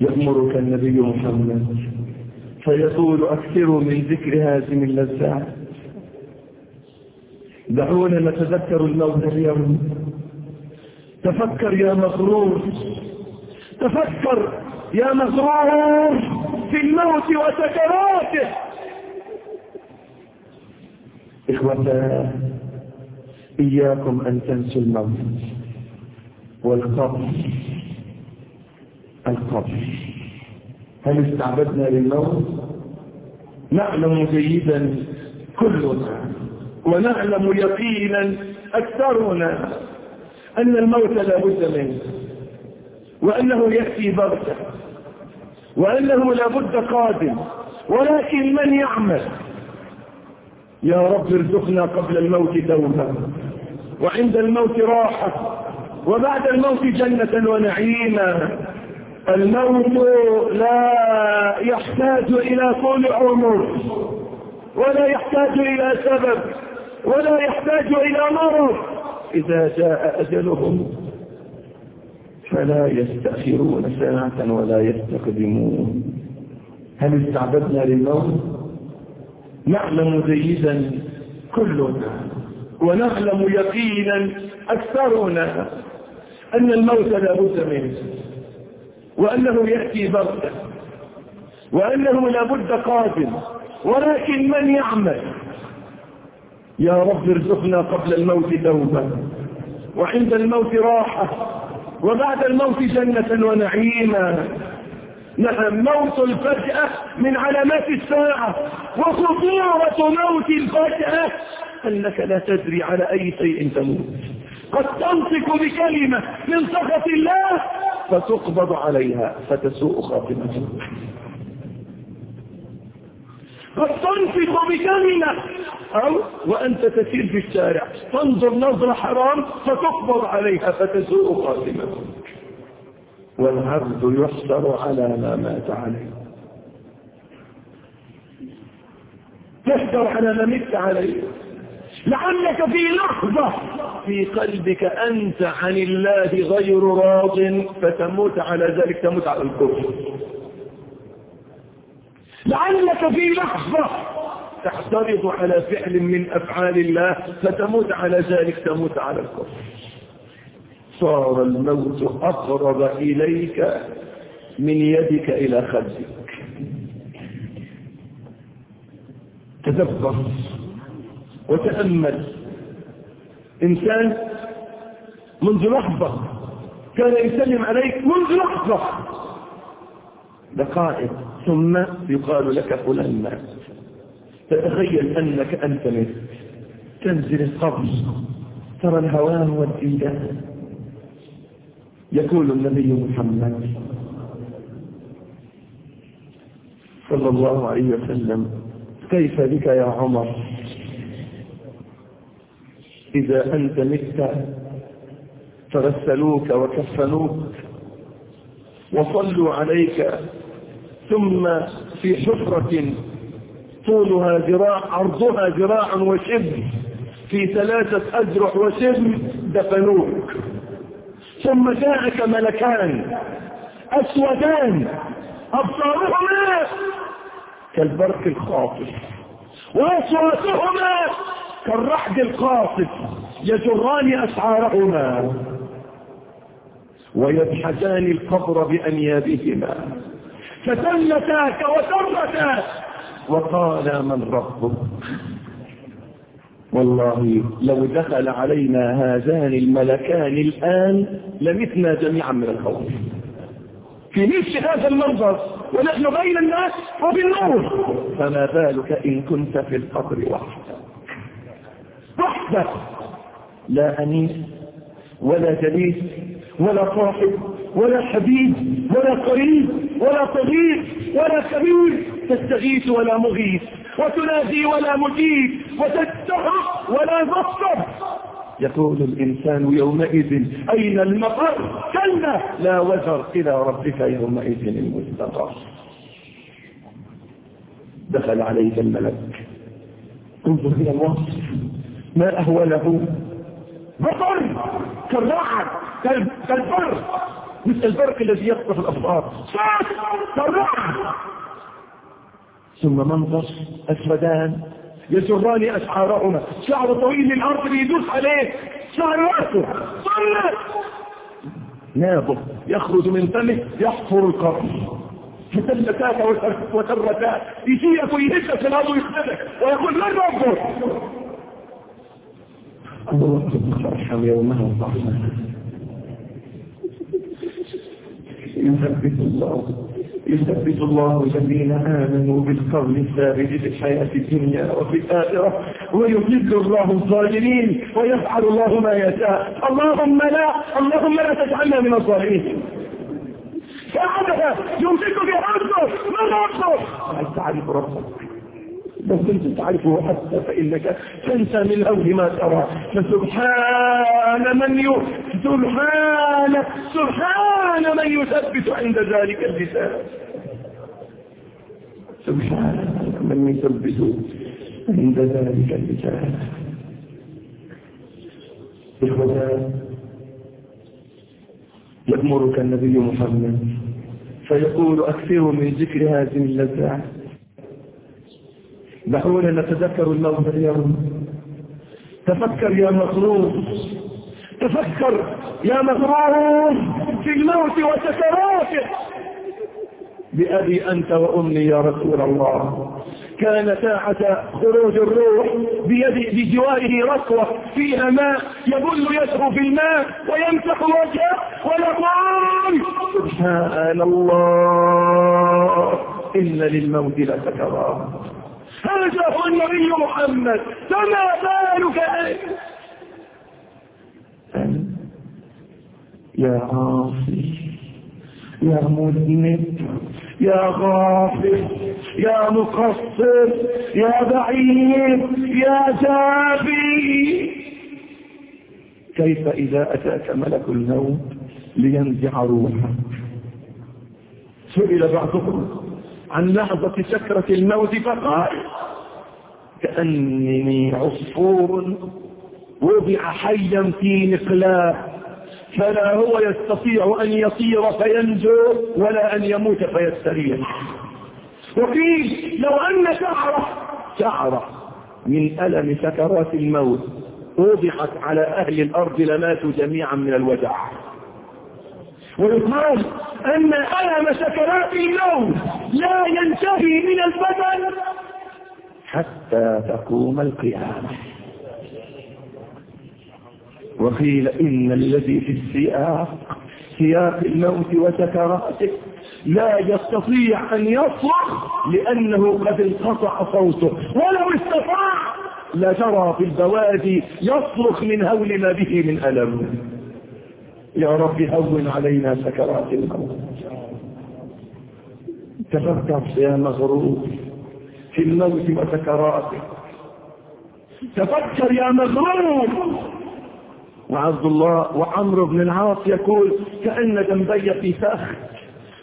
يأمرك النبي محمد. فيقول أكثروا من ذكر هذه اللذات دعونا نتذكر الموت اليوم. تفكر يا مغرور. تفكر يا مغرور في الموت وسكراته إخوة إياكم أن تنسوا الموت والقبر. القبر هل استعبدنا للموت؟ نعلم جيدا كلنا ونعلم يقينا أكثرنا أن الموت لا بد منه وأنه يأتي بغتة وأنه لا بد قادم ولكن من يعمل؟ يا رب ارزقنا قبل الموت توبة وعند الموت راحة وبعد الموت جنة ونعيما. الموت لا يحتاج إلى طول عمر ولا يحتاج إلى سبب ولا يحتاج إلى مرض. إذا جاء أجلهم فلا يستأخرون ساعة ولا يستقدمون. هل استعبدنا للموت؟ نعلم جيدا كلنا ونعلم يقينا أكثرنا أن الموت لا بد منه. وأنه يأتي بغتة وأنه لا بد قادم. ولكن من يعمل؟ يا رب ارزقنا قبل الموت توبة. وعند الموت راحة. وبعد الموت جنة ونعيما. نعم موت الفجأة من علامات الساعة. وخطورة موت الفجأة. أنك لا تدري على أي شيء تموت. قد تنطق بكلمة من سخط الله فتقبض عليها فتسوء خاتمتك قد تنطق بكلمة أو وأنت تسير في الشارع تنظر نظرة حرام فتقبض عليها فتسوء خاتمتك والعبد يحشر على ما مات عليه. تحشر على ما مت عليه. لعلك في لحظة في قلبك أنت عن الله غير راض فتموت على ذلك تموت على الكفر. لعلك في لحظة تحترض على فعل من أفعال الله فتموت على ذلك تموت على الكفر. صار الموت أقرب إليك من يدك إلى خدك تدبر وتأمل. إنسان منذ لحظة كان يسلم عليك منذ لحظة. دقائق ثم يقال لك فلان مات. تتخيل أنك أنت مثل تنزل القبر. ترى الهوان والإيمان يقول النبي محمد صلى الله عليه وسلم كيف بك يا عمر؟ إذا أنت مت فغسلوك وكفنوك وصلوا عليك ثم في حفرة طولها ذراع عرضها ذراع وشبر في ثلاثة أذرع وشبر دفنوك. ثم جاءك ملكان أسودان أبصارهما كالبرق الخاطف وأصواتهما كالرحد القاصف يجران أسعارهما ويبحثان القبر بأنيابهما فتلتاك وترتاك وقال من ربك؟ والله لو دخل علينا هذان الملكان الآن لمتنا جميعا من الخوف. في نفس هذا المنظر ونحن بين الناس وبالنور. فما بالك إن كنت في القبر وحدك؟ وحدك لا أنيس ولا جليس ولا صاحب ولا حبيب ولا قريب ولا صغير ولا كبير. تستغيث ولا مغيث وتنادي ولا مجيب وتستحق ولا تصب يقول الإنسان يومئذ أين المفر كلا. لا وزر إلى ربك يومئذ المستقر. دخل عليك الملك. انظر إلى الوصف. ما أهوله بطر كالرعد! كالبر! مثل البرق الذي يخطف الأبصار. صرع ثم منظر أسودان. يجران أسعارهما شعر طويل للأرض بيدوس عليه. شعر رأسه. صلت نابه. يخرج من فمه. يحفر القرن. فتلتاك وترتاك يجيك ويهزك في الأرض ويخدمك ويقول من ربك؟ الله ارحم يومها الرحمن يثبت الله يثبت الله الذين آمنوا بالقول الثابت في الحياة الدنيا وفي الآخرة ويضل الله الظالمين ويفعل الله ما يشاء. اللهم لا اللهم لا تجعلنا من الظالمين. ساعدها يمسك بربه من ربه؟ هل تعرف ربك. لو كنت تعرفه حتى فإنك تنسى من أول ما ترى. فسبحان من ي... سبحان سبحان من يثبت عند ذلك اللسان. سبحان من يثبت عند ذلك اللسان. إخوتان يأمرك النبي محمد فيقول أكثروا من ذكر هذه اللذات. دعونا نتذكر الموت اليوم. تفكر يا مغرور تفكر يا مغرور في الموت وسكراته بأبي أنت وأمي يا رسول الله. كان ساعة خروج الروح بيد بجواره ركوة. فيها ماء يبل يده في الماء ويمسح وجهه ويقول سبحان الله إن للموت لسكرات هذا هو النبي محمد فما بالك أنت يا عاصي يا مذنب يا غافل يا مقصر يا بعيد يا جافي كيف إذا أتاك ملك الموت لينزع روحك؟ سئل بعضهم. عن لحظة سكرة الموت فقال كأنني عصفور وضع حيا في نقلاه فلا هو يستطيع أن يطير فينجو ولا أن يموت فيستريح. وقيل لو أن شعرة شعرة من ألم سكرات الموت وضعت على أهل الأرض لماتوا جميعا من الوجع. ويقال أن ألم سكرات الموت لا ينتهي من البدن حتى تقوم القيامة. وقيل إن الذي في السياق سياق الموت وسكراته لا يستطيع أن يصرخ لأنه قد انقطع صوته. ولو استطاع لجرى في البوادي يصرخ من هول ما به من ألم. يا رب هون علينا سكرات الموت تفكر يا مغرور في الموت وسكراته تفكر يا مغرور وعبد الله وعمرو بن العاص يقول كأن جنبي في فخ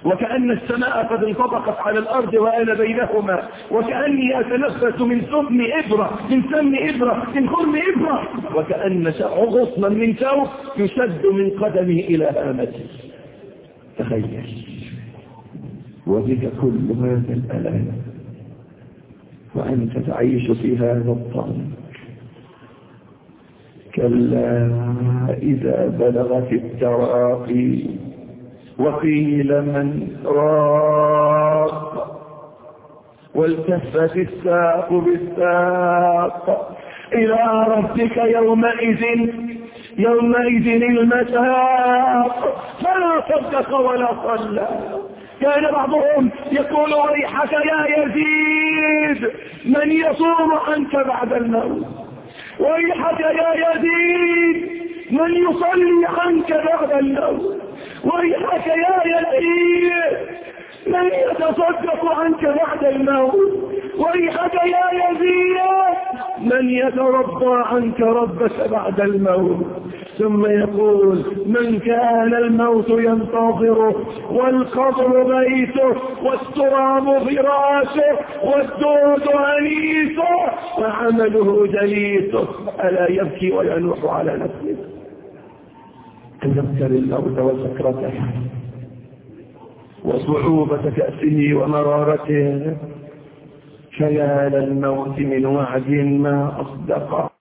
وكأن السماء قد انطبقت على الأرض وأنا بينهما وكأني أتنفس من سم إبرة من سم إبرة من خرم إبرة وكأن غصنا من ثوب يشد من قدمي إلى هامتي تخيل. وبك كل هذا الألم وأنت تعيش في هذا الطعم كلا إذا بلغت التراقي وقيل من راق. والتفت الساق بالساق. إلى ربك يومئذ يومئذ المساق فلا صدق ولا صلى. كان بعضهم يقول ويحك يا يزيد. من يصوم عنك بعد الموت. ويحك يا يزيد. من يصلي عنك بعد الموت. ويحك يا يزيد. من يتصدق عنك بعد الموت. ويحك يا يزيد. من يترضى عنك ربك بعد الموت. ثم يقول من كان الموت ينتظره والقبر بيته والتراب فراشه والدود أنيسه وعمله جليسه ألا يبكي وينوح على نفسه؟ تذكر الموت وسكرته وصعوبة كأسه ومرارته خيال الموت من وعد ما أصدقه.